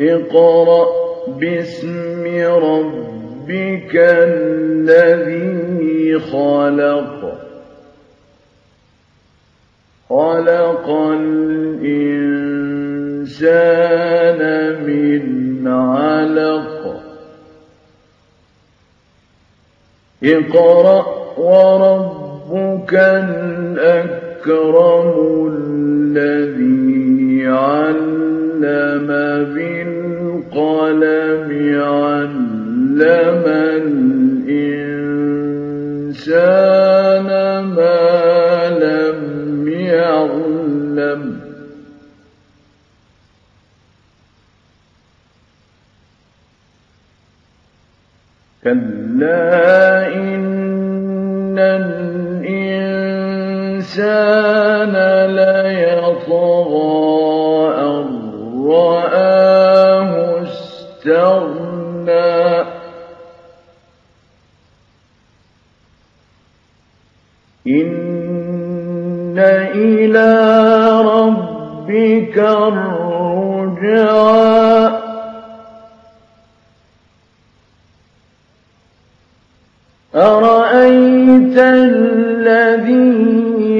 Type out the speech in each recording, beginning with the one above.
اقْرَأْ بِاسْمِ رَبِّكَ الَّذِي خَلَقَ. خَلَقَ الْإِنسَانَ مِنْ عَلَقٍ. اقْرَأْ وَرَبُّكَ الْأَكْرَمُ بِالْقَلَمِ عَلَّمَ الْإِنسَانَ مَا لَمْ يَعْلَمْ. كَلَّا إِنَّ الْإِنسَانَ لَيَطْغَىٰ إِنَّ إِلَىٰ رَبِّكَ الرُّجْعَىٰ أَرَأَيْتَ الَّذِي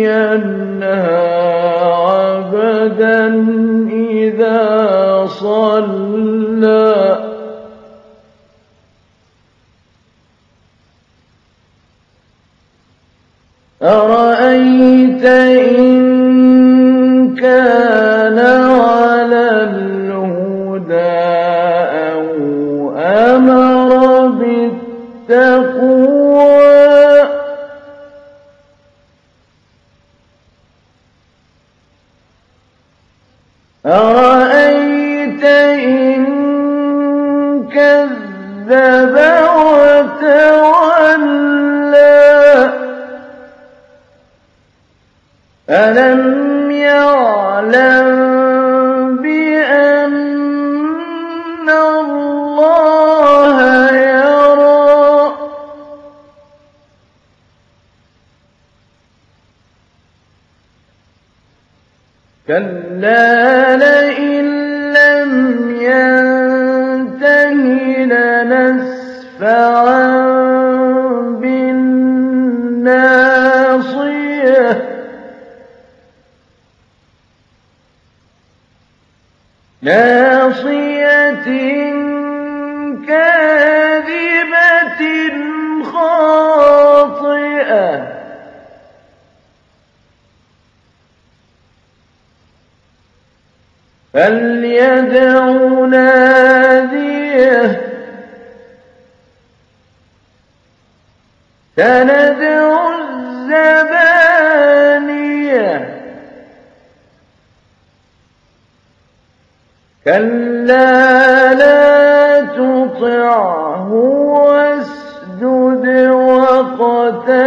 يَنْهَىٰ عَبْدًا إِذَا صَلَّىٰ أَرَأَيْتَ إِن كَانَ عَلَى الْهُدَىٰ أَوْ أَمَرَ بِالتَّقْوَىٰ. أَرَأَيْتَ إِن كَذَّبَ وَتَوَلَّىٰ. أَلَمْ يَعْلَم بِأَنَّ اللَّهَ يَرَىٰ كَلَّا لَئِن كَاذِبَةٍ خَاطِئَةٍ. فَلْيَدْعُ نَادِيَهُ. سَنَدْعُ كلا لا تطعه واسجد وقتل